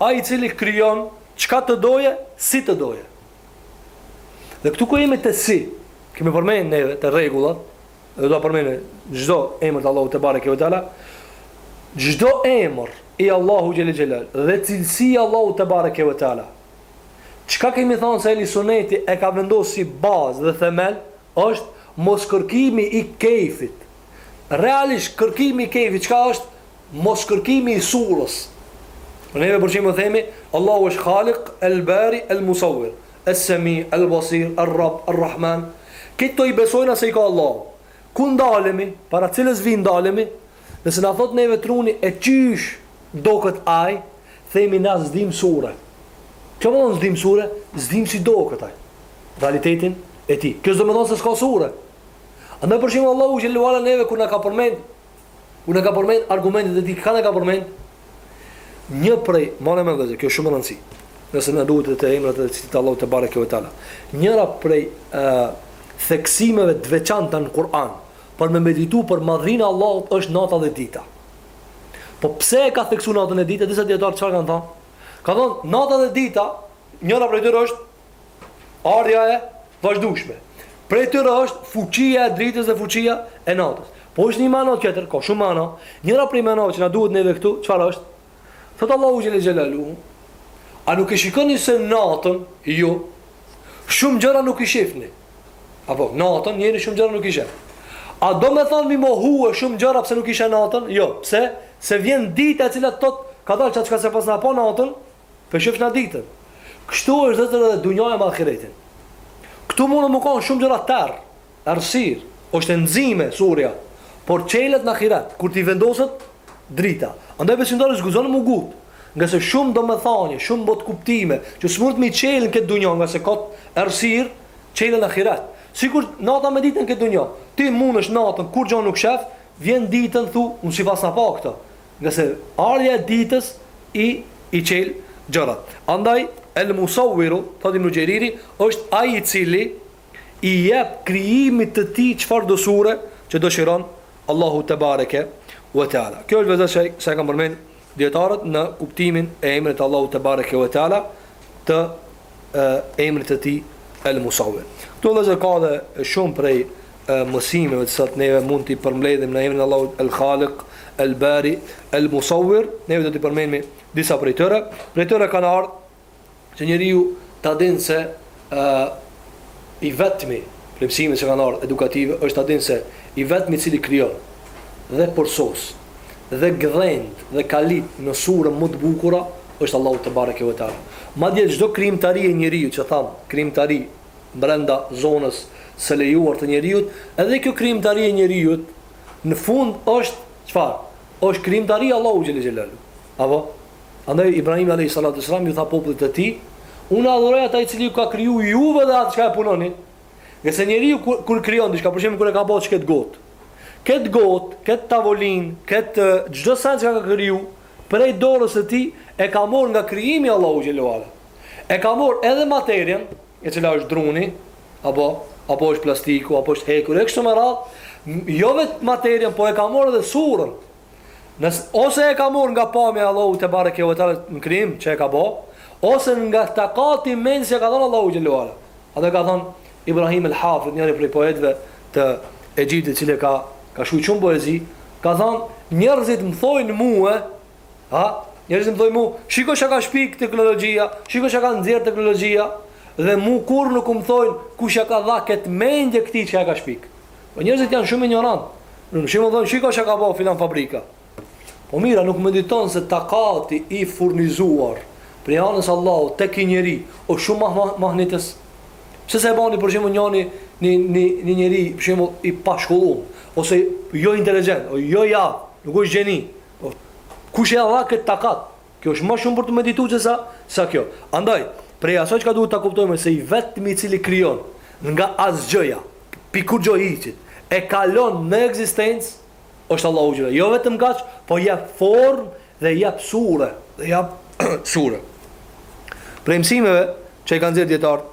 Ai i cili krijon çka të doje, si të doje. Dhe këtu ku jemi te si, kemi përmend neve te rregullat, dhe do përmendë çdo emër të Allahut te bareke ve teala, çdo emër i Allahut xhelle xhelaluhu dhe cilësi e Allahut te bareke ve teala. Çka kemi thënë se Ehli Suneti e ka vendosur si bazë dhe themel është mos kërkimi i kejfit. Realisht kërkimi i kejfit çka është? Mos kërkimi i surës. Pra neve për shembull të themi, Allahu është Khalik, El Bari, El Musawwir, El Sami, El Basir, El Rabb, El Rahman. Këto i besojna se i ka Allahu. Ku ndalemi, para cilës vijë ndalemi? Nëse na thotë neve truni e qysh doket ai, themi na s'dimë sure. Çka do me thënë s'dimë sure? S'dimë si doket ai. Realitetin e tij. Kjo s'do me thënë se s'ka sure. Andaj për shembull Allahu xhelle ve ala neve kur na ka përmend Kur na ka përmend argumentet e tij, kur na ka përmend një prej, më në mendëzë, kjo ka shumë rëndësi, se na duhet edhe te emrat dhe cilësitë e Allahut te bareke ve teala. Njëra prej e, theksimeve të veçanta në Kur'an, për me meditu për madhërinë e Allahut është nata dhe dita. Po pse e ka theksu natën e ditën, disa dijetarë çfarë kanë thënë? Kanë thënë, nata dhe dita, njëra prej tyre është Ardhja e vazhdueshme prej tyre është fuqia e dritës dhe fuqia e natës. Po është një mano tjetër, ka shumë mano. Njëra prej manoave që na duhet neve këtu, çfarë është? Thot Allahu xhel xelalu, a nuk e shikoni se natën ju shumë gjëra nuk i shifni? Apo natën njeri shumë gjëra nuk i shef. A do me thonë m'i mohu e shumë gjëra pse nuk i sheh natën? Jo, pse? Se vjen dita e cila të thotë, ka dalë që ka se pas në apo natën, Përqofsh na ditën. Kështu është zotëri edhe dunjaja me ahiretin. Këtu mundën mu kon shumë gjëra terr, errësirë, është e nxime surja, por çelet në ahiret, kur t'i vendoset drita. Andaj besimtari s'guxon mu gut, ngase shumë domethanje, shumë botëkuptime, që s'mundet me i çelë në këtë dunja, ngase ka errësirë, çele në ahiret. Sikur nata me ditën në këtë dunja. Ti mundesh natën kurgjo nuk shef, vjen ditën thu, unë s'i pasna pa këto. Ngase ardhja e ditës i i çel gjërat. Andaj El Musawwiru, thotë Ibn Xheriri, është ai i cili i jep krijimit të tij çfarëdo sure që dëshiron Allahu te bareke ve teala. Kjo është vëzhgë që e kanë përmend dijetarët në kuptimin e emrit të Allahut te bareke ve teala të emrit të tij El Musawwir. Këtu vëllezër ka dhe shumë prej mësimeve të cilat neve mund t'i përmbledhim në emrin e Allahut El Khaliq, El Bari, El Musawwir, neve do t'i përmendim disa prej tyre. Prej tyre kanë ardhur që njeriu ta dinë se ë I vetmi prej mësimeve që kanë ardhur edukative është ta dinë se i vetmi i cili krijon dhe përsos dhe gdhendë dhe kalit në surën më të bukura është Allahu te bareke ve teala. Madje çdo krijimtari e njeriut që thamë, krijimtari brenda zonës së lejuar të njeriut, edhe kjo krijimtari e njeriut në fund është çfarë? Është krijimtari e Allahut xhelle xhelaluhu. Apo? Andaj Ibrahim alayhi salatu selam ju tha popullit të tij, unë adhuroj atë i cili ju ka kriju juve dhe atë çka e punoni. Nëse njeriu kur, kur krijon diçka, për shembull kur e ka bërë qët gotë, këtë gotë, këtë tavolinë, këtë çdo send që ka kriju, prej dorës së tij e ka marrë nga krijimi i Allahut xhele ue ala. E ka marrë edhe materien, e cila është druni, apo apo është plastiku, apo është hekur, e kështu me radhë, jo vetëm materien, po e ka marrë edhe surën. Nëse ose e ka marrë nga pamja e Allahut te bareke ve teala në krijim që e ka ba, ose nga takati i mendjes që ka dhënë Allahu xhele ue ala. Andaj ka thënë Ibrahim el Hafidh, njëri prej poetëve të Egjiptit, i cili ka ka shkruar shumë poezi, ka thënë njerëzit më thojnë mua, ha, njerëzit më thojnë mua, shiko çka ka shpik teknologjia, shiko çka ka nxjerr teknologjia dhe mua kurrë nuk më thojnë kush ja ka dha këtë mendje këtij që ja ka shpik. Po njerëzit janë shumë injorant. Nuk shohin thonë shiko çka ka bo filan fabrika. Po mirë nuk mediton se takati i furnizuar prej anës Allahut tek i njeri o shumë ma mahnitës. Pse se e bani për shembull njëni një një një njeri për shembull i pashkollum ose jo inteligjent, o jo ja, nuk është gjeni. Po kush e dha këtë takat? Kjo është ma shumë për të meditu se sa sa kjo. Andaj, prej asaj çka duhet ta kuptojmë se i vetmi i cili krijon nga asgjëja, pi kurgjo hiçit, e kalon në ekzistencë, është Allahu xhelle. Jo vetëm kaq, po jep formë dhe jep sure, dhe jep sure. Prej mësimeve që i kanë nxjerrë dijetarët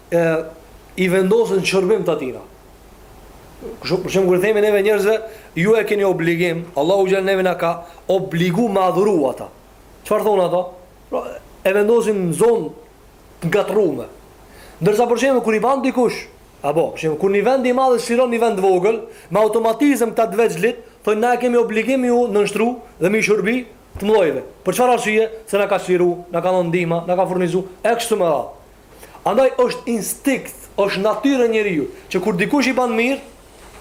e i vendosen n'shërbim të atina. Kështu për shemb kur themi neve njerëzve, ju e keni obligim, Allahu xhel neve na ka obligu me adhuru atë. Çfarë thonë ata? Pra, e vendosin në zonë të ngatrrume. Ndërsa për shemb kur i ban dikush, apo për shemb kur një vend i madh çliron një vend të vogël, me automatizëm këta të vegjlit thonë na e kemi obligim m'ju nënshtru dhe mi shërbi të mëdhajve. Për çfarë arsye? Se na ka çliru, na ka dhënë ndihma, na ka furnizu, e kështu me radhë. Andaj është instinkt, është natyrë e njeriut, që kur dikush i ban mirë,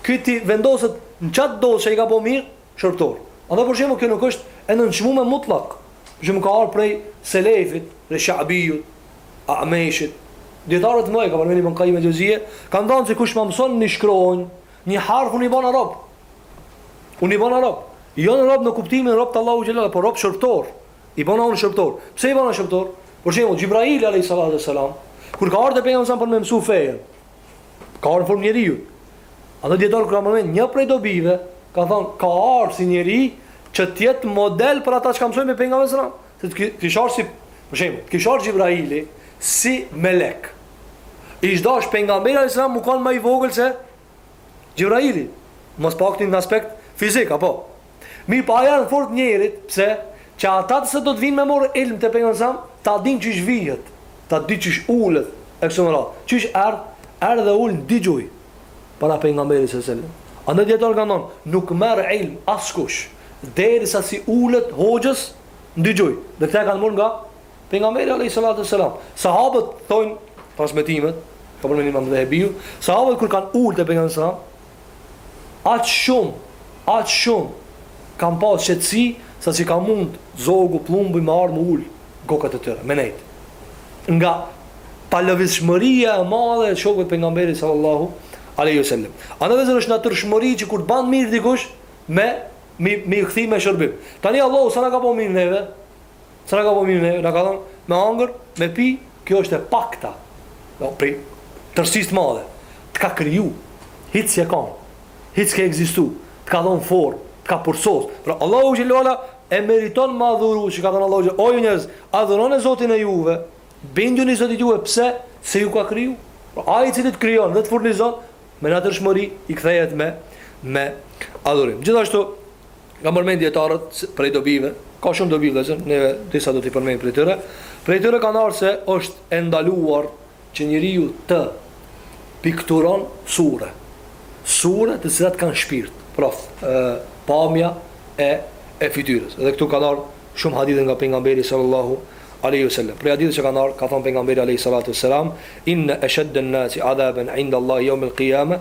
ky ti vendoset në çat gjo që i ka bo mirë, shërbëtor. Andaj për shembull kjo nuk është e nënçmume mutlak. Për shembull ka ardhur prej selefit, prej Sha'biut, A'meshit, dijetarëve të mëdhenj, ka përmendur Ibn Qayyim el-Xhevzije, kanë thënë se kush më mëson me shkru një harf unë i bona rob. Unë i bona rob. Jo në rob në kuptimin rob të Allahu xhelal, por rob shërbëtor, I bona unë shërbëtor. Pse i bona shërbëtor? Për shembull, Xhibraili alayhi salatu wassalam, kur ka ardhur te pejgamberi savs për me mësu fejen, ka ardhur n'formë njeriu. Andaj dijetarët kur e përmend një prej dobive, ka thënë ka ardhur si njeri që të jetë model për ata që kanë me mësu me pejgamberin sallallahu alajhi wasallam. Se të kish ardhur si, për shembull, të kish ardhur Xhibraili si melek. Ish dasht pejgamberi alayhis salam me kanë më i vogël se Xhibraili, më s'pakti n'aspekt fizik, apo? Mirëpo ardh n'formë t'njerit, pse, që ata të cilët do të vijnë me marr ilm te pejgamberi savs, ta dinë qysh vihet, ta dinë qysh ulet, e kështu me radhë. Qysh erdh, erdh dhe ul n'dy gjuj para pejgamberit sa selam. Andaj dijetarët kanë thënë, nuk merr ilm askush, derisa s'i ulet hoxhës n'dy gjuj. Dhe këtë e kanë marrë nga. Pejgamberi alejhi salatu selam, sahabët thonë transmetimet, ka përmendur Imam Dhehebiu, sahabët kur kanë ulë te pejgamberi selam, aq shumë, aq shumë kanë pas qetësi sa që ka mund zogu pllumbi me ardhë me ul n'kokat e tyre, me nejt. Nga palëvizshmëria e madhe e shokëve t'pejgamberit sallallahu alaihi wasallam. Andaj vllezër është natyrshmëri që kur të ban mirë dikush me me me i kthi me shërbim. Tani Allahu sa na ka bo mirë neve? Sa na ka bo mirë neve, na ka dhënë me hangër, me pi, kjo është e pakta, no prej tërësisë të madhe, të ka kriju, hiç s'ke kanë, hiç s'ke ekzistu, të ka dhënë formë, të ka përsosë, pra Allahu xhelalu ala e meriton me u adhuru, siç ka thënë Allahu xhelalu ala, o ju njerëz, adhuroni Zotin e juve, binduni Zotit juve, pse, se ju ka kriju, pra ai i cili të krijon dhe të furnizon, me natyrshmëri i kthehet me me adhurim. Gjithashtu. Kanë përmend dijetarët prej dobive, ka shumë dobi vëllezër, neve disa do t'i përmend prej tyre, prej tyre kanë ardhur se është e ndaluar që njeriu të pikturon sure, sure të cilat kanë shpirt, pra pamja e e fytyrës. Dhe këtu kanë ardhur shumë hadithe nga pejgamberi sallallahu alaihi wasallam. Prej hadithe që kanë ardhur, ka thënë pejgamberi alaihi salatu wassalam, inna ashadda an-nasi adhaban 'inda Allahi yawm al-qiyamah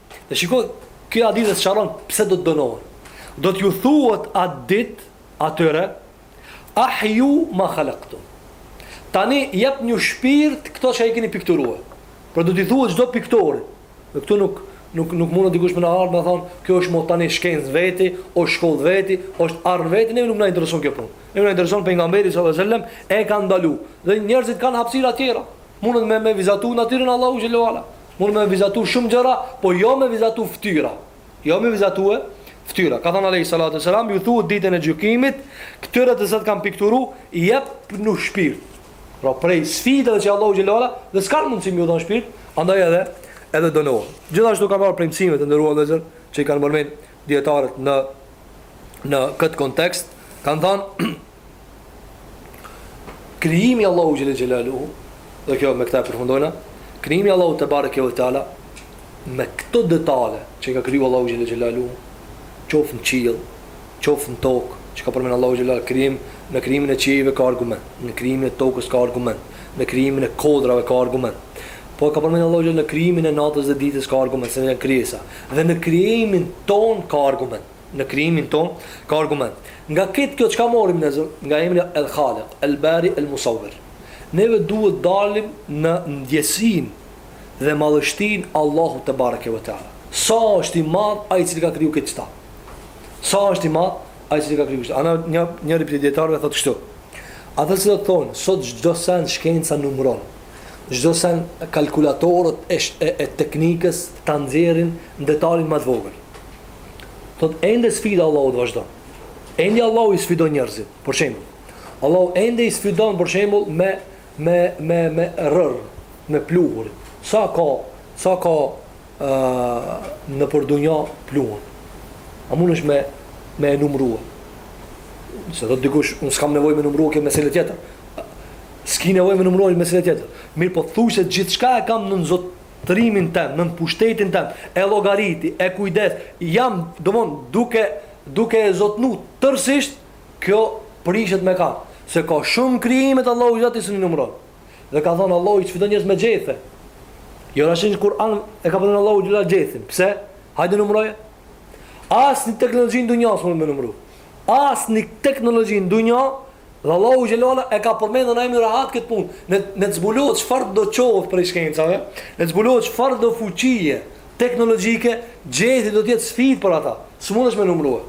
Dhe shiko, ky hadith e sqaron pse do të dënohen. Do t'ju thuhet atë ditë atyre ahyu ma khalaqtum. Tani jepni shpirt këto që i keni pikturuar. Pra do t'i thuhet çdo piktori. Dhe këtu nuk nuk nuk mundet dikush me na ardhë me thon, kjo është më tani shkencë veti, o shkollë veti, është art veti, ne nuk na intereson kjo punë. Ne na intereson pejgamberi sallallahu alajhi wasallam e ka ndalu. Dhe njerëzit kanë hapësira të tjera. Mundën me me vizatu natyrën Allahu xhelalu ala. Mund me vizatu shumë gjëra, po jo me vizatu ftyra. Jo me vizatue ftyra. Ka thënë alejhi salatu selam, ju thuhet ditën e gjykimit, këtyre të cilët kanë pikturu, jepnu shpirt. Pra prej sfidave që Allahu xhelalu ala, dhe s'kanë mundësi me u dhënë shpirt, andaj edhe, edhe dënohen. Gjithashtu ka ma prej mësimeve të nderuar vëllezër, që i kanë përmend djetarët në, në këtë kontekst, kanë thënë, Krijimi i Allahu xhel xhelaluhu, dhe kjo me këtë e përfundojna, krijimi i Allahu te bareke ve teala me këto detale që i ka kriju Allahu xhel xhelaluhu, qoftë në qiell, qoftë në tokë, që ka përmend Allahu xhel xhelaluhu krijim, në krijimin e qiejve ka argument, në krijimin e tokës ka argument, në krijimin e kodrave ka argument. Po ka përmend Allahu xhel në krijimin e natës dhe ditës ka argument, se janë krijesa. Dhe në krijimin ton ka argument. në krijimin tonë ka argument nga ketë kjo çka morim ne nga emri el khaliq el bari el musawwir neve duhet t'dalim në ndjesinë dhe madhështinë e Allahut te bareke ve teala sa është i madh ai i cili ka kriju ketë çta sa është i madh ai i cili ka kriju kështu andaj njëri prej dijetarëve thotë kështu Ata që do të thonë, sot çdo sen shkenca numëron, çdo sen kalkulatorët e, e, e teknikës ta nxjerrin në detalin më të vogël. Thot ende sfida e Allahut vazhdon. Ende Allahu i sfidon njerëzit. Për shembull, Allahu ende i sfidon për shembull me me me me rrr, me pluhur. Sa ka, sa ka ë në për dunja pluhur. A mundesh ti me me e numrua? Se thotë dikush, unë s'kam nevojë me numrua këtë meselë tjetër. S'ki nevojë me numrua këtë meselë tjetër. Mirë po thuaj se gjithçka e kam nën zot rimin tem, nën pushtetin tem, e llogariti, e kujdesna, domthon, duke, duke e zotnu tërësisht, kjo prishet me kah, se ka shumë krijime të Allahut që ti s'i numëron. Dhe ka thënë Allahu sfidon njerëz me gjethe. Jo rastësisht n'Kur'an e ka përmendur Allahu xhela gjethin. Pse? Hajde numëroje. Asnjë teknologji në dunja s'mund t'i numërojë. Asnjë teknologji në dunja Dhe Allahu xhelala e ka përmendur ne jemi rahat këtë punë, le le të zbulohet çfarëdo qoftë prej shkencave, le të zbulohet çfarëdo fuqie teknologjike, gjethi do të jetë sfidë për ata, s'mundesh me numërue.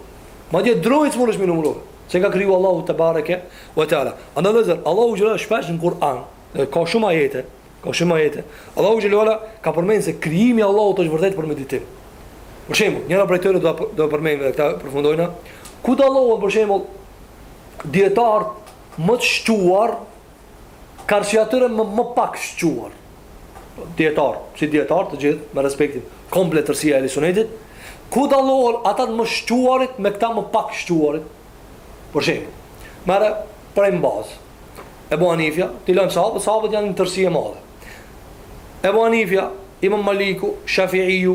Madje drunjtë s'mundesh me numërue, çka ka kriju Allahu tebareke ve teala. Andaj vëllezër, Allahu xhelala shpesh në Kur'an, dhe ka shumë ajete, ka shumë ajete, Allahu xhelala ka përmendur se krijimi i Allahut është vërtet për meditim. Për shembull, njëra prej tyre do ta do e përmendë dhe këtë ta përfundojmë, ku dallohen për shembull dijetarët më të shquar karshi atyre më, më pak shquar dijetar, si dijetar të gjithë me respektin komplet tërsia e ehli sunetit ku dallohen ata të më shquarit me këta më pak shquarit për shembull merre prej në bazë Ebu Hanifja, t'i lëmë sahabët, sahabët janë një tërsi e madhe Ebu Hanifja, imam Maliku, Shafiiju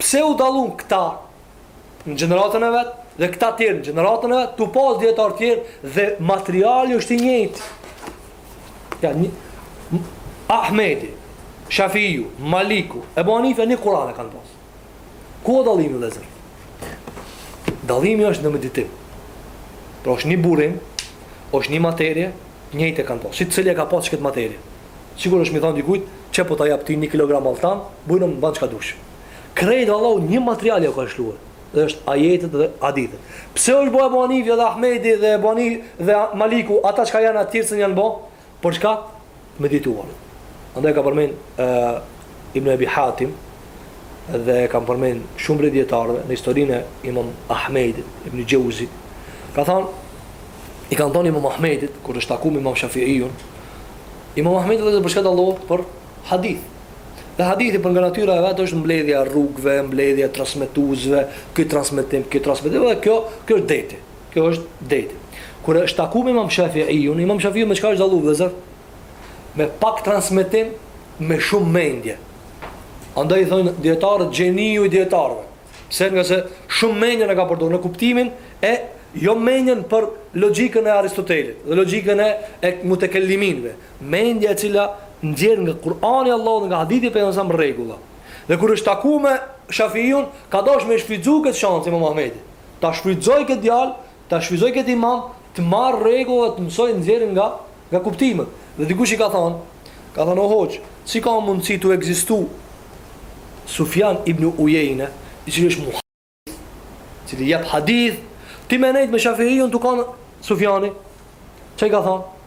Pse u dallun këta në gjeneratën e vet dhe këta tjerë në gjeneratën e vet, tu pas dietar tjerë dhe materiali është i njëjtë. Ja'ni Ahmedi, Shafiu, Maliku, Ebu Hanifja një Kur'an e kanë pas. Ku o dallimi vëllezër? Dallimi është në meditim. Pra është një burim, është një materie, njëjtë e kanë pas. Secili e ka pas që këtë materie? Sikur është mi thanë dikujt, qe po t'jap ti një kilogram alltan, bujrum ban çka dush. Krejt Allahu një material jau ka lshuar, dhe është ajetet dhe hadithet. Pse është bo Ebu Hanifja dhe Ahmedi dhe Ebu Hanif dhe Maliku ata çka janë ata tjerët s'janë bo? Për çka? Medituar. Andaj ka përmend e, Ibn Ebi Hatim dhe e kanë përmend shumë prej dietarëve në historinë e Imam Ahmedit, Ibn Xheuziu. Ka thënë i kanë thënë Imam Ahmedit kur është takuar me Imam Shafiun, Imam Ahmedi vëllezër për çka dallohet për hadith. Dhe hadithi për nga natyra e vet është mbledhja e rrugëve, mbledhja e transmetuesve, ky transmetim, ky transmetim dhe kjo, kjo është deti. Kjo është deti. Kur është taku me Imam Shafiun, Imam Shafiu me çka është dalluar vëllezër? Me pak transmetim, me shumë mendje. Andaj i thonë dietarët gjeniu i dietarëve. Pse? Ngase shumë mendjen e ka përdorur në kuptimin e jo mendjen për logjikën e Aristotelit dhe logjikën e, e mutekelliminëve. Mendja e cila nxjerr nga Kur'ani i Allahut dhe nga hadithi i pejgamberit a.s. rregulla. Dhe kur është takuar me Shafiun, ka dashur me shfrytëzu këtë shans Imam Ahmedi. Ta shfrytëzojë këtë djalë Ta shfrytëzojë këtë imam të marrë rregulla dhe të mësojë nxjerrjen nga nga kuptimet. Dhe dikush i ka thënë, ka thënë o hoxhë, si ka mundësi tu ekzistu Sufjan ibn Ujejne, i cili është muhaddith, i cili jep hadith, ti me nejtë me Shafi'ijun tu kanë Sufjani? Çka i ka thënë?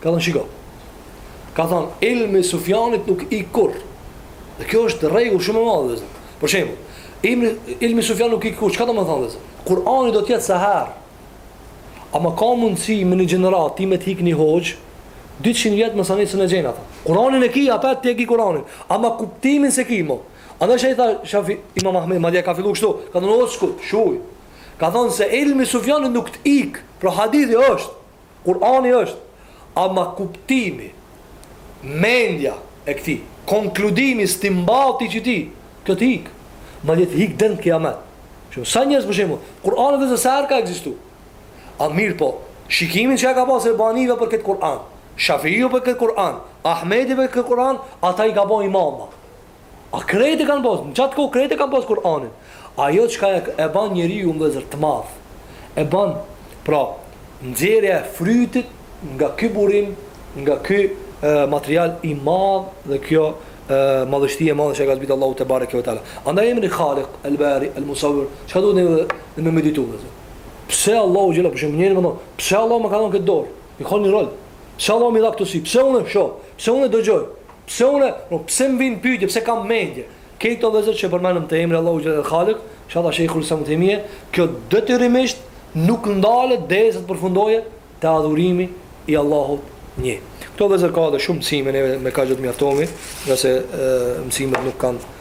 Ka thënë shiko. Ka thënë ilmi i Sufjanit nuk ik kurrë. Dhe kjo është rregull shumë i madh vëllezër. Për shembull, ilmi ilmi Sufjan nuk ik kurrë. Çka do të thonë vëllezër? Kurani do të jetë saherë. Ama ka mundësi me një gjeneratë ti me të hikë një hoxhë, 200 vjet mas anej s'e gjen atë. Kuranin e ki, apet ti e ki Kuranin. Ama kuptimin s'e ki, mo. Andaj ç'i tha Shafi, Imam Ahmedi, madje ka fillu kështu, ka thonë hoxhë shuj, shuj. Ka thonë se ilmi i Sufjanit nuk të ikë, pra hadithi është. Kur'ani është, ama kuptimi, mendja e këtij, konkludimi, istinbati që ti, kjo të ikë, madje të ikë deri në Kijamet. Shikoni, sa njerëz për shembull, Kur'anit vëllezër saherë ka ekzistu? A mirëpo, shikimin që e ka pasur Ebu Hanife për këtë Kur'an, Shafiu për këtë Kur'an, Ahmedi për këtë Kur'an, ata i ka ba imama. A krejt e kanë pas, në qat kohë krejt e kanë pas Kur'anin. Ajo çka e ban njeriun vëllezër të madh, e ban pra nxjerrja e frytit nga ky burim, nga ky material i madh dhe kjo madhështi e madhe që e ka zbrit Allahu te bareke ve teala. Andaj emri Khalik, El Bari, El Musawir, çka duhet neve me meditu vëllezër? Pse Allahu xhel-le, për shembull njëri më thon, pse Allahu më ka dhënë këtë dorë? E ka një rol. Pse Allahu m'i dha këto sy, pse unë shoh, pse unë dëgjoj, pse unë, po pse më vin pyetje, pse kam mendje. Këto vëllezër që përmendëm te emri i Allahut xh.sh. El Khalik, ça tha Shejhul Islam ibn Taymije, kjo detyrimisht nuk ndalet derisa të përfundojë te adhurimi i Allahut një. Këto vëllezër ka edhe shumë mësime, neve me kaq do të mjaftohemi, ngase mësimet nuk kanë